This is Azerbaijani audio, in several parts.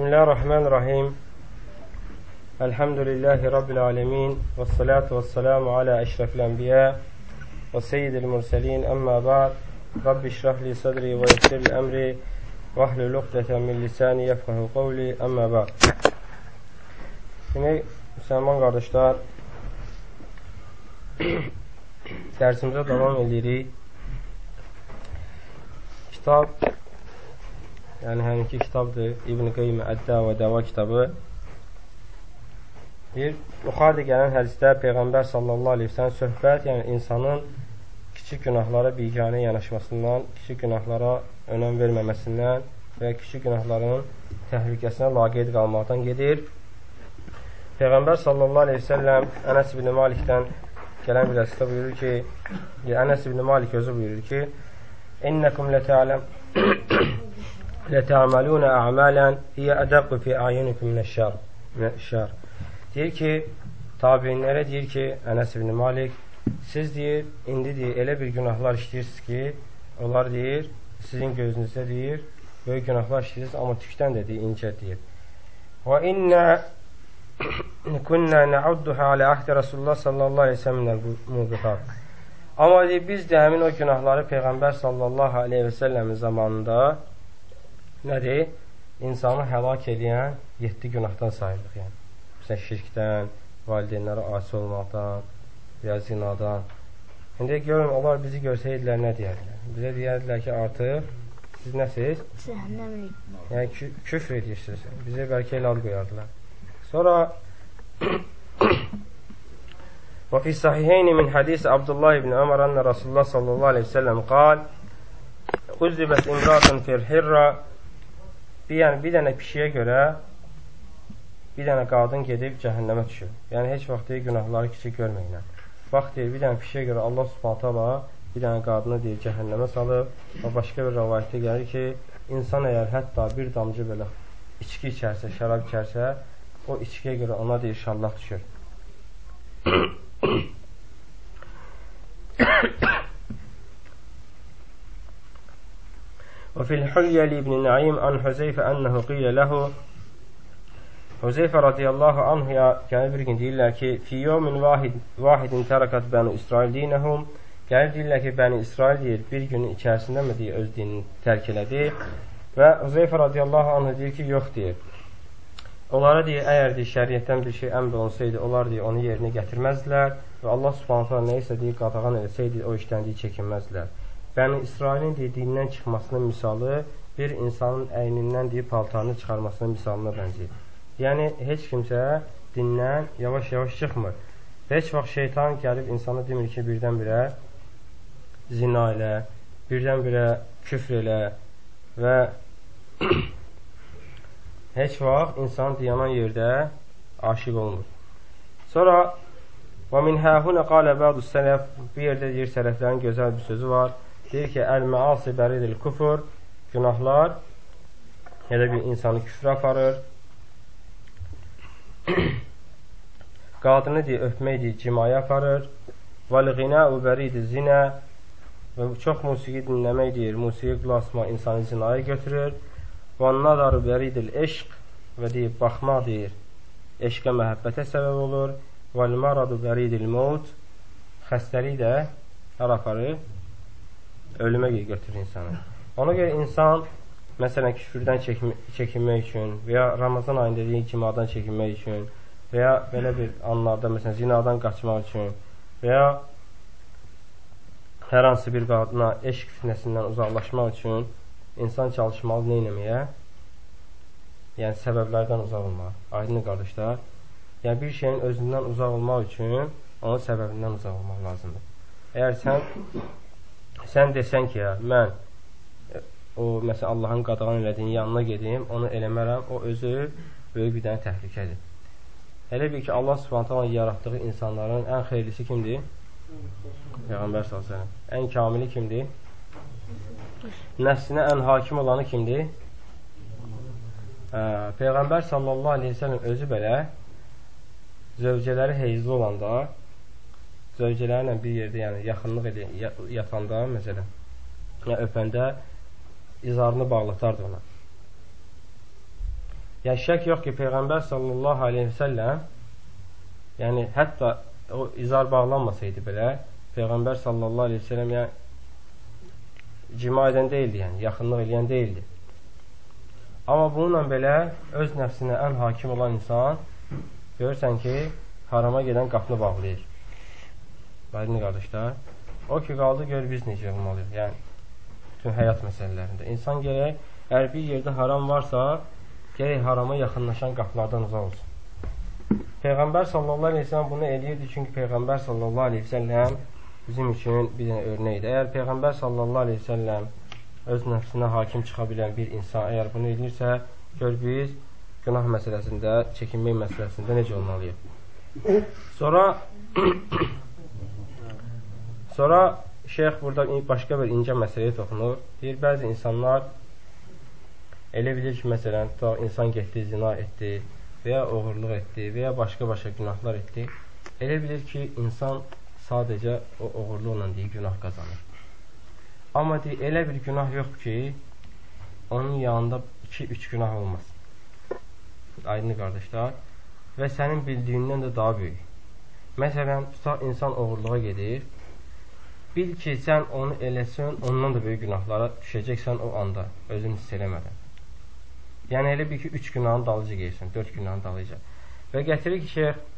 بسم الله الرحمن الرحيم. الحمد لله رب العالمين والصلاة والسلام على أشرف الأنبياء وسيد المرسلين أما بعد. رب اشرح لي صدري ويسر لي أمري واحلل عقدة من lisani يفقه قولي أما بعد. Şimdi Müslüman kardeşler dersimize edirik. Kitap yəni həminki kitabdır, İbn-i Qeym Əddə və Dəva kitabı. Bir, yuxarıda gələn hədisdə Peyğəmbər sallallahu aleyhi sellem söhbət, yəni insanın kiçik günahlara biganə yanaşmasından, kiçik günahlara önəm verməməsindən və kiçik günahların təhlükəsinə laqeyd qalmaqdan gedir. Peyğəmbər sallallahu aleyhi sellem Ənəs ibn Malikdən gələn bir hədisdə buyurur ki, Ənəs ibn Malik özü buyurur ki, İnnəkum lətə'amaluna a'malən hiyə ədəqqü fi a'yunikum minəşşar. Deyir ki, tabinlərə deyir ki, Ənəs ibn Malik, siz deyir, indi deyir, elə bir günahlar işləyirsiniz ki, onlar deyir, sizin gözünüzdə deyir, böyük günahlar işləyirsiniz, amma tükdən də deyir, incə deyir. Və innə Kunna nəudduha alə ahdi Rasulullah sallallahu aleyhi ve sellem mubiqat. Amma deyir, biz də həmin o günahları Peyğəmbər sallallahu aleyhi və səlləmin zamanında nədir? İnsanı həlak edən 7 günahdan sayılır. Yəni. Məsələn, şirkdən, valideynlərə asi olmaqdan, ya zinadan. İndi görün, onlar bizi görsəydilər nə deyərdilər? Bizə deyərdilər ki, artıq siz nəsiz? Cəhənnəmlik. Yəni, kü küfr edirsiniz. Bizə bəlkə elə ad qoyardılar. Sonra وفي الصحيحين من حديث عبد الله بن عمر أن رسول الله صلى الله عليه وسلم قال Uzibət imratun fil hirra yəni bir dənə pişiyə görə bir dənə qadın gedib cəhənnəmə düşür. Yəni heç vaxt deyir günahları kiçik görməklə. Bax deyir bir dənə pişiyə görə Allah Subhanahu taala bir dənə qadını deyir cəhənnəmə salıb və başqa bir rivayətdə gəlir ki, insan əgər hətta bir damcı belə içki içərsə, şərab içərsə, o içkiyə görə ona deyir şallaq düşür. وفي الحلية لابن نعيم عن حذيفة أنه قيل له Huzeyfə radiyallahu anhuya gəlir bir gün deyirlər ki, fi yawmin vahid vahidin tərəkat bənu İsrail dinəhum gəlir deyirlər ki, bəni İsrail deyir, bir günün içərisində mi deyir, öz dinini tərk elədi və Huzeyfə radiyallahu anhu deyir ki, yox deyir. Onlara deyir, əgər deyir, şəriətdən bir şey əmr olunsaydı, onlar deyir, onu yerinə gətirməzdilər və Allah subhanətə nəyisə deyir, qadağan etsəydi, o işdən deyir, çəkinməzdilər. Bəni İsrailin deyir, dindən çıxmasının misalı bir insanın əynindən deyir, paltarını çıxarmasının misalına bənzəyir. Yəni, heç kimsə dindən yavaş-yavaş çıxmır. Və heç vaxt şeytan gəlib insana demir ki, birdən-birə zina ilə, birdən-birə küfr elə və heç vaxt insan dayanan yerdə aşiq olmur. Sonra və min həhunə qalə bədu sələf bu yerdə deyir sələflərin gözəl bir sözü var. Deyir ki, əl-məasi bəridil kufur günahlar elə bir insanı küfrə aparır. Qadını deyir, öpmək deyir, cimaya aparır. Vəl-ğinəu bəridil zinə və çox musiqi dinləmək deyir, musiqi qulasma insanı zinaya götürür. Və nadaru bəridil eşq və deyib, baxmaq deyir, eşqə məhəbbətə səbəb olur. Və maradu bəridil mevt xəstəlik də hər aparır, ölümə götürür insanı. Ona görə insan məsələn küfürdən çəkinmək üçün və ya Ramazan ayında dediyi kimi adan çəkinmək üçün və ya belə bir anlarda məsələn zinadan qaçmaq üçün və ya hər hansı bir qadına eşq fitnəsindən uzaqlaşmaq üçün insan çalışmalı nə eləməyə? Yəni, səbəblərdən uzaq olmaq. Aydın qardaşlar. Yəni, bir şeyin özündən uzaq olmaq üçün onun səbəbindən uzaq olmaq lazımdır. Əgər sən sən desən ki, ya, mən o, məsələn, Allahın qadağan elədiyin yanına gedim, onu eləmərəm, o özü böyük bir dənə təhlükədir. Elə bil ki, Allah subhanətə yaratdığı insanların ən xeyirlisi kimdir? Peyğəmbər s.ə.v. Ən kamili kimdir? nəfsinə ən hakim olanı kimdir? Ə, Peyğəmbər sallallahu aleyhi ve sellem özü belə zövcələri heyzli olanda zövcələrlə bir yerdə yəni yaxınlıq edə, yatanda məsələn yəni, öpəndə izarını bağlatardı ona. Yəni şək yox ki, Peyğəmbər sallallahu aleyhi və səlləm yəni hətta o izar bağlanmasaydı belə Peyğəmbər sallallahu aleyhi və səlləm yəni cima edən deyildi, yəni yaxınlıq eləyən deyildi. Amma bununla belə öz nəfsinə ən hakim olan insan görürsən ki, harama gedən qapını bağlayır. Aydın qardaşlar. O ki, qaldı gör biz necə olmalıyıq. Yəni, bütün həyat məsələlərində. İnsan gərək, əgər bir yerdə haram varsa, gərək harama yaxınlaşan qapılardan uzaq olsun. Peyğəmbər sallallahu aleyhi ve sellem bunu eləyirdi, çünki Peyğəmbər sallallahu aleyhi ve sellem bizim üçün bir dənə örnəkdir. Əgər Peyğəmbər sallallahu aleyhi ve sellem öz nəfsinə hakim çıxa bilən bir insan əgər bunu edirsə, gör biz günah məsələsində, çəkinmək məsələsində necə olmalıyıq. Sonra sonra şeyx burada başqa bir incə məsələyə toxunur. Deyir, bəzi insanlar Elə bilir ki, məsələn, tutaq, insan getdi, zina etdi və ya oğurluq etdi və ya başqa-başqa günahlar etdi. Elə bilir ki, insan sadəcə o oğurluqla deyir, günah qazanır. Amma deyir, elə bir günah yoxdur ki, onun yanında 2-3 günah olmaz. Aydın qardaşlar. Və sənin bildiyindən də daha böyük. Məsələn, tutaq, insan oğurluğa gedir. Bil ki, sən onu eləsən, ondan da böyük günahlara düşəcəksən o anda, özünü hiss eləmədən. Yəni elə bil ki, 3 günahın dalıcı qeyirsən, 4 günahın dalıcı. Və gətirir ki, şeyx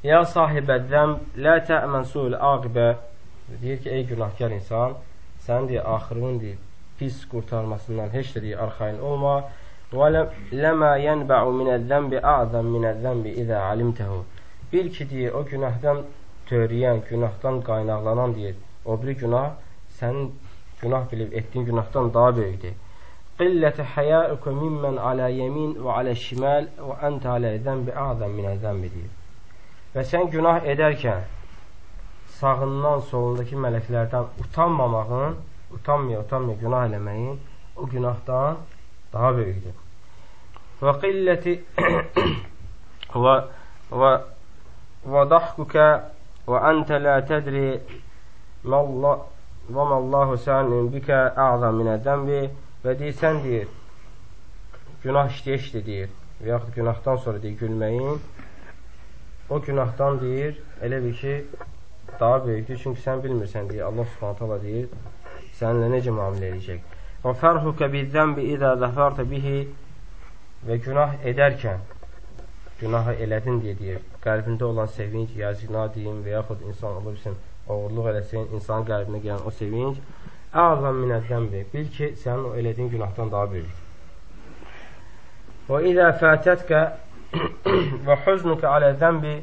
Ya sahibə zəm lə tə'mən su'l aqibə deyir ki, ey günahkar insan, sən deyir, axırının deyir, pis qurtarmasından heç də deyir, arxayın olma. Və ləmə yənbə'u minəz-zəmbi a'zam minəz-zəmbi izə alimtəhu. Bil ki, deyir, o günahdan törəyən, günahdan qaynaqlanan deyir, o biri günah sənin günah bilib etdiyin günahdan daha böyükdür. Qillətə həyəukum mimmən alə yemin və alə şiməl və əntə alə zəmbi azəm minə zəmbi deyir. Və sən günah edərkən sağından, solundakı mələklərdən utanmamağın, utanmaya, utanmaya günah eləməyin o günahdan daha böyükdür. Və qilləti və və və dahkuka və əntə lə tədri və məllahu sənin bikə əzəm minə zəmbi Və deyirsən, deyir, günah işləyə-işlə deyir və yaxud günahdan sonra deyir, gülməyin o günahdan deyir, elə bir ki, daha böyükdür. Çünki sən bilmirsən, deyir, Allah subhanət hala deyir, səninlə necə müamilə edəcək. Və fərhukə bizzəmbi idə zəfərtə bihi və günah edərkən, günahı elədin deyə qəlbində olan sevinç, ya zina deyim və yaxud insan olursun, oğurluq eləsin, insan qəlbinə gələn o sevinc, Əzam minəz-zəmbi. Bil ki, sənin o elədiyin günahdan daha böyük. Və idə fətətkə və huznuka alə zəmbi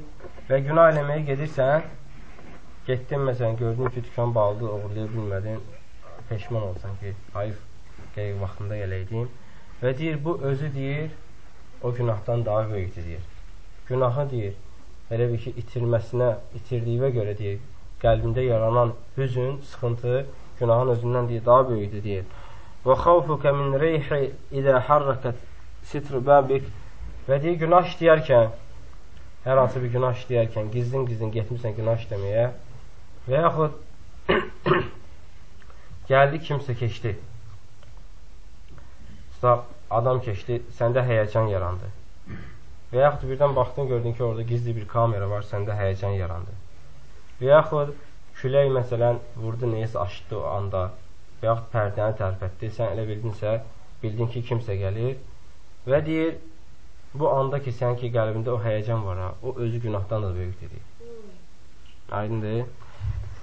və günah eləməyə gedirsən, getdin məsələn, gördün ki, dükan bağlıdır, oğurlaya bilmədin, peşman olsan ki, hayır, qeyq vaxtında eləydim. Və deyir, bu özü deyir, o günahdan daha böyükdür, deyir. Günahı deyir, elə bir ki, itirməsinə, itirdiyivə görə deyir, qəlbində yaranan hüzün, sıxıntı günahın özündən deyir, daha böyükdür deyir. Və xavfuka min reyhi idə harrakat sitru babik və deyir, günah işləyərkən, hər hansı bir günah işləyərkən, gizlin-gizlin getmirsən günah işləməyə və yaxud gəldi kimsə keçdi. Tutaq, adam keçdi, səndə həyəcan yarandı. Və yaxud birdən baxdın, gördün ki, orada gizli bir kamera var, səndə həyəcan yarandı. Və yaxud külək məsələn vurdu neyəsə aşdı o anda və yaxud pərdəni tərpətdi, sən elə bildinsə, bildin ki, kimsə gəlir və deyir, bu anda ki, sən ki, qəlbində o həyəcan var, ha, o özü günahdan da böyükdür. Aydındır.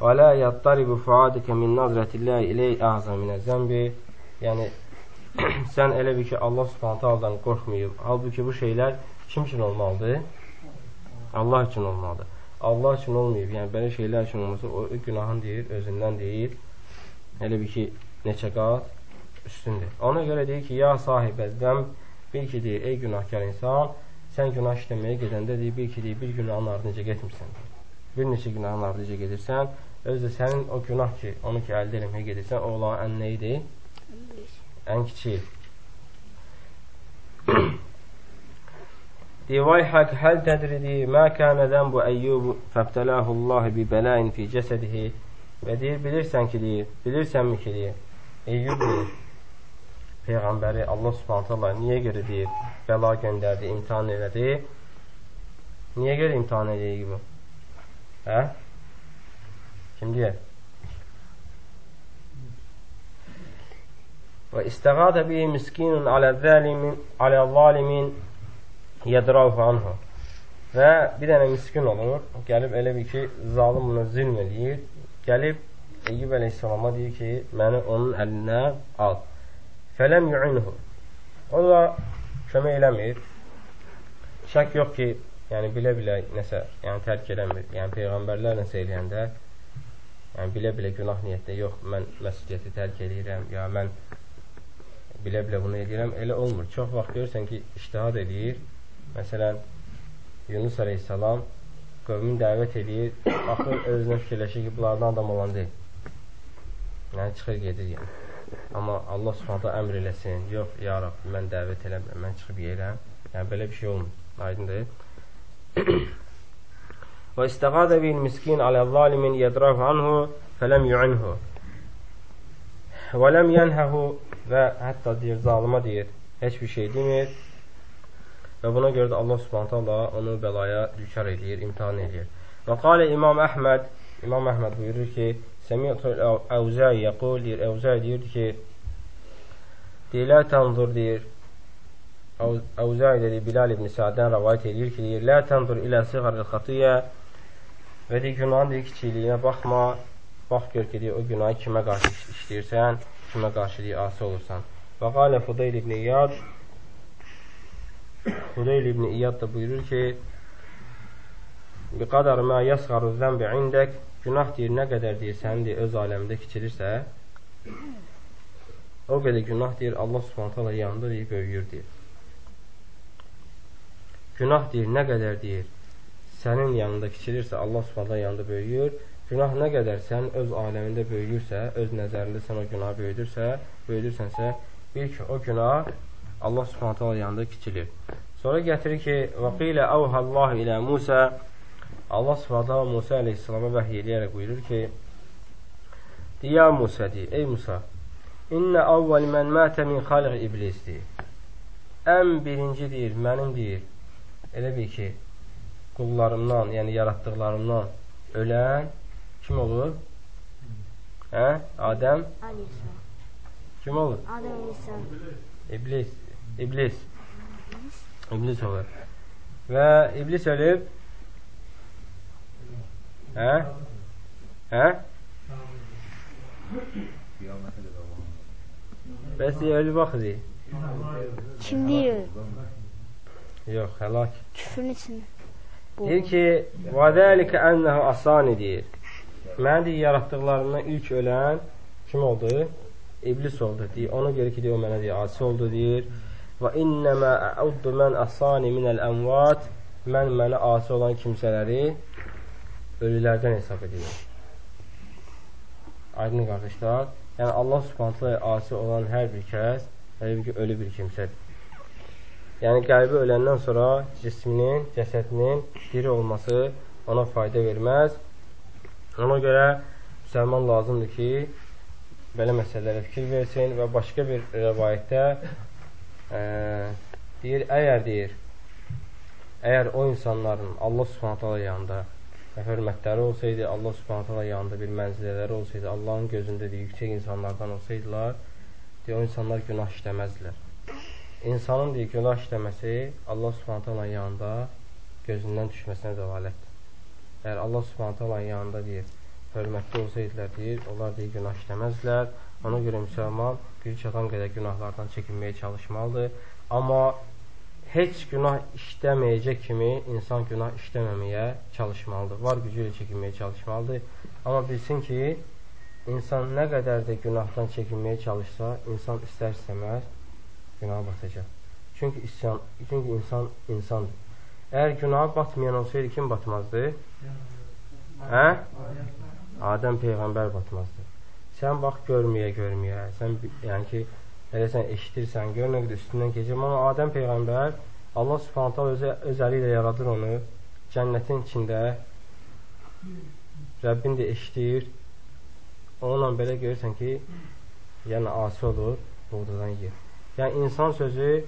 Və la yattaribu fuadike min nazrətilləhi iley əzəm minə zəmbi Yəni, sən elə bir ki, Allah subhanətə aldan qorxmayıb. Halbuki bu şeylər kim üçün olmalıdır? Allah üçün olmalıdır. Allah üçün olmayıb, yəni belə şeylər üçün olmasa, o günahın deyir, özündən deyir, elə bir ki, neçə qat üstündür. Ona görə deyir ki, ya sahibəzdən, bil ki, deyir, ey günahkar insan, sən günah işləməyə gedəndə deyir, bil ki, deyir, bir günahın ardınca getmirsən. Bir neçə günahın ardınca gedirsən, özü də sənin o günah ki, onu ki, əldə eləməyə gedirsən, o olan ən neydi? Ən kiçik. Divayhak həl tədridi mə kənə zənbu əyyub fəbtələhullah bi bələin fi cəsədihi və deyir, bilirsən ki, deyir, bilirsənmi ki, deyir, Eyyub deyir, Peyğəmbəri Allah subhanət Allah niyə görə deyir, bəla göndərdi, imtihan elədi? Niyə görə imtihan elədik bu? Hə? Kim deyər? Və istəğadə bihi miskinun alə zəlimin, alə zalimin yədrauhu anhu. Və bir dənə miskin olur, gəlib elə bir ki, zalim buna zülm eləyir, gəlib Eyyub əleyhissalama deyir ki, məni onun əlinə al. Fələm yu'inhu. O da kömək eləmir. Şək yox ki, yəni bilə-bilə nəsə, yəni tərk eləmir. Yəni peyğəmbərlər nəsə eləyəndə, yəni bilə-bilə günah niyyətdə yox, mən məsuliyyəti tərk eləyirəm, ya mən bilə-bilə bunu edirəm, elə olmur. Çox vaxt görürsən ki, iştihad edir. Məsələn, Yunus əleyhissalam qövmün dəvət edir, baxır özünə fikirləşir ki, bunlardan adam olan deyil. Yəni, çıxır gedir yəni. Amma Allah subhanətə əmr eləsin, yox, ya Rab, mən dəvət eləmirəm, mən çıxıb yerəm. Yəni, belə bir şey olmur, aydındır. Və istəqadə bil miskin alə zalimin yədraf anhu fələm yu'inhu və ləm yənhəhu və hətta deyir, zalıma deyir, heç bir şey demir. Və buna görə də Allah subhanətə Allah onu bəlaya dükar edir, imtihan edir. Və qalə İmam Əhməd, İmam Əhməd buyurur ki, Səmiyyətul Əvzəy yəqul, deyir, Əvzəy deyir ki, deyir, lə tənzur, deyir, Əvzai dedi, Bilal ibn Sa'dən rəvayət edir ki, deyir, Lə təndur ilə siğaril xatiyyə və deyir, günahın deyir, kiçiliyinə baxma, bax gör ki, deyir, o günahı kimə qarşı işləyirsən, kimə qarşı deyir, asi olursan. Və qalə Fudayl ibn İyad Fudayl ibn İyad da buyurur ki, Biqadar mə yəsğaru zəmbi indək Günah deyir, nə qədər deyir, sənin deyir, öz aləmində kiçilirsə, o qədər günah deyir, Allah subhanətə Allah yanında deyir, böyüyür deyir. Günah deyir, nə qədər deyir, sənin yanında kiçilirsə, Allah subhanələ yanında böyüyür. Günah nə qədər sənin öz aləmində böyüyürsə, öz nəzərində sən o günahı böyüdürsə, böyüdürsənsə, bil ki, o günah Allah subhanələ yanında kiçilir. Sonra gətirir ki, وَقِيلَ أَوْهَ اللّٰهِ ilə Musə Allah subhanələ Musa aleyhissalama vəhiy eləyərək buyurur ki, Ya Musa deyir, ey Musa, İnnə avvəl mən mətə min xaliq iblis deyir. Ən birinci deyir, mənim deyir, elə bil ki, qullarımdan, yəni yaratdıqlarımdan ölən kim olur? Hə? Adəm? Kim olur? Adəm İsa. İblis. İblis. İblis olur. Və iblis ölüb Hə? Hə? Bəs ölü vaxtı Kim deyir? Yox, həlak. Küfrün içində. Deyir ki, və dəlikə ənəhu asani deyir. Mən deyir, yaratdıqlarımdan ilk ölən kim oldu? İblis oldu. Deyir, ona görə ki, deyir, o mənə deyir, asi oldu deyir. Və innəmə əuddu mən asani minəl əmvat mən mənə asi olan kimsələri ölülərdən hesab edirəm. Aydın qardaşlar, yəni Allah subhanətlə asi olan hər bir kəs, elə bir ki, ölü bir kimsədir. Yəni qəlbi öləndən sonra cisminin, cəsədinin diri olması ona fayda verməz. Ona görə müsəlman lazımdır ki, belə məsələlərə fikir versin və başqa bir rəvayətdə e, deyir, əgər deyir, əgər o insanların Allah subhanətə yanında hörmətləri olsaydı, Allah subhanətə yanında bir mənzilələri olsaydı, Allahın gözündə də yüksək insanlardan olsaydılar, deyir, o insanlar günah işləməzdilər insanın deyir, günah işləməsi Allah subhanətə yanında gözündən düşməsinə dəlalətdir. Əgər Allah subhanətə yanında deyir, hörmətli olsaydılar deyir, onlar deyir, günah işləməzlər. Ona görə müsəlman gücü çatan qədər günahlardan çəkinməyə çalışmalıdır. Amma heç günah işləməyəcək kimi insan günah işləməməyə çalışmalıdır. Var gücü ilə çəkinməyə çalışmalıdır. Amma bilsin ki, insan nə qədər də günahdan çəkinməyə çalışsa, insan istər-istəməz günaha batacaq. Çünki isyan, çünki insan insandır. Əgər günaha batmayan olsaydı kim batmazdı? Hə? Adəm peyğəmbər batmazdı. Sən bax görməyə, görməyə. Sən yəni ki, elə sən eşidirsən, gör nə qədər üstündən keçir. Amma Adəm peyğəmbər Allah Subhanahu taala özü öz əli ilə yaradır onu cənnətin içində. Rəbbin də eşidir. Onunla belə görürsən ki, yəni asi olur, buğdadan yer. Yəni insan sözü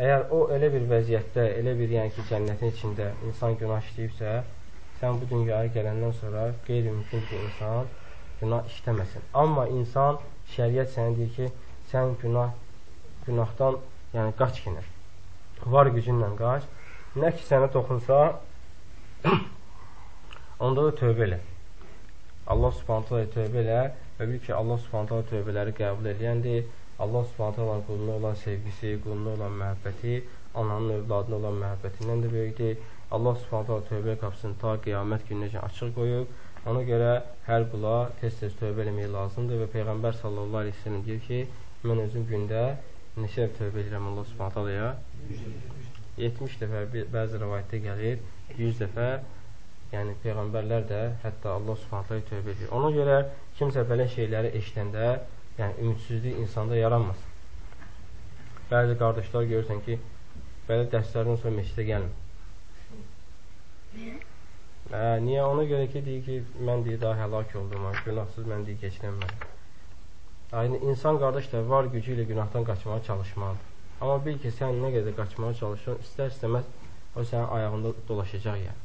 əgər o elə bir vəziyyətdə, elə bir yəni ki, cənnətin içində insan günah işləyibsə, sən bu dünyaya gələndən sonra qeyri-mümkün ki, insan günah işləməsin. Amma insan şəriət sənə deyir ki, sən günah günahdan yəni qaç yenə. Var gücünlə qaç. Nə ki sənə toxunsa, onda da tövbə elə. Allah Subhanahu tövbə elə və bil ki, Allah Subhanahu tövbələri qəbul edəndir. Allah Subhanahu olan quluna olan sevgisi, quluna olan məhəbbəti, ananın övladına olan məhəbbətindən də böyükdür. Allah Subhanahu tövbə qapısını ta qiyamət gününəcən açıq qoyub. Ona görə hər qula tez-tez tövbə eləmək lazımdır və Peyğəmbər sallallahu əleyhi və səlləm deyir ki, mən özüm gündə neçə dəfə tövbə edirəm Allah Subhanahu 70 dəfə bəzi rivayətdə gəlir, 100 dəfə yəni peyğəmbərlər də hətta Allah Subhanahu tövbə edir. Ona görə kimsə belə şeyləri eşidəndə yəni ümidsizlik insanda yaranmasın. Bəzi qardaşlar görürsən ki, belə dərslərdən sonra meşidə gəlmir. Hə, niyə? Ona görə ki, deyir ki, mən deyir, daha həlak oldum, günahsız mən deyir, keçinəməm. Yəni, insan qardaş da var gücü ilə günahdan qaçmağa çalışmalıdır. Amma bil ki, sən nə qədər qaçmağa çalışırsan, istər-istəməz o sənin ayağında dolaşacaq yəni.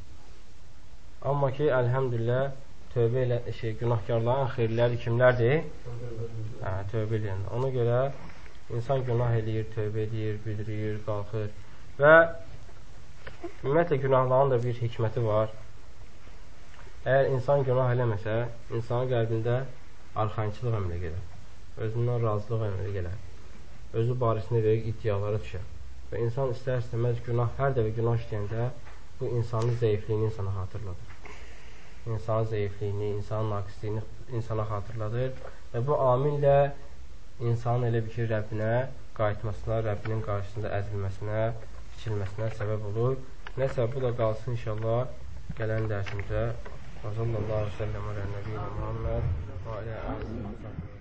Amma ki, əlhəmdülillah, tövbə elə şey günahkarların xeyirləri kimlərdir? Hə, tövbə edən. Ona görə insan günah eləyir, tövbə edir, bildirir, qalxır və ümumiyyətlə günahların da bir hikməti var. Əgər insan günah eləməsə, insanın qəlbində arxayınçılıq əmrə gələr. Özündən razılıq əmrə gələr. Özü barəsində verək iddialara düşər. Və insan istər-istəməz günah, hər dəfə günah işləyəndə bu insanın zəifliyini insana xatırladır insanın zəifliyini, insanın naqisliğini insana xatırladır və bu amillə insanın elə bir ki, Rəbbinə qayıtmasına, Rəbbinin qarşısında əzilməsinə, fikirməsinə səbəb olur. Nəsə, bu da qalsın inşallah gələn dərsimizə. Və sallallahu aleyhi və səlləm ələ nəbiyyina Muhammed və alə əzizə